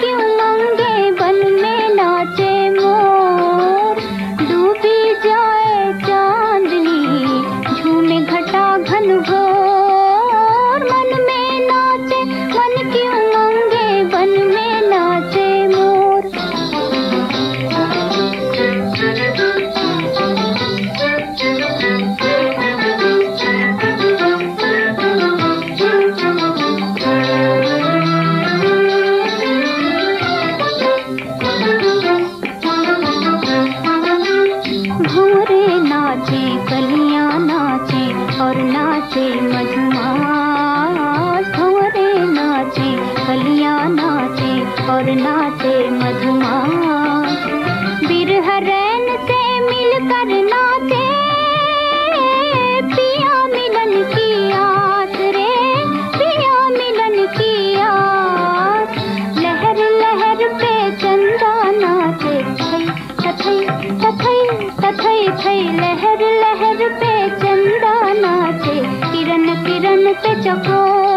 you alone. नाचे कलियाँ नाचे और नाचे मधुमा है लहर लहर पे चंदा नाचे। किरण किरण पे चकोर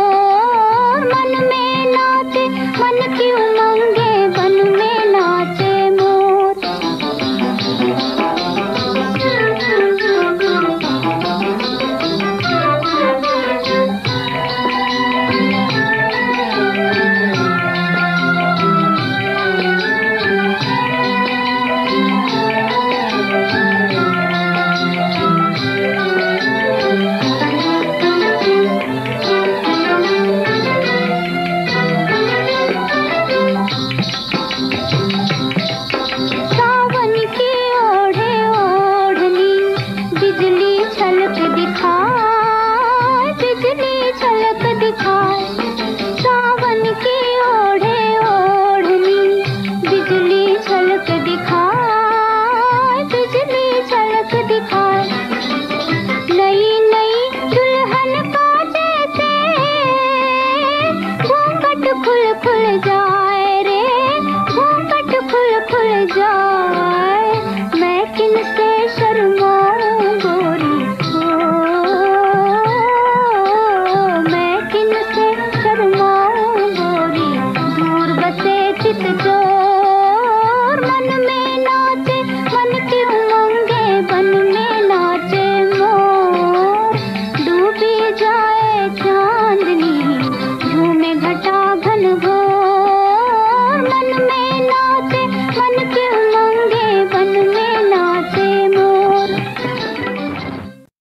जा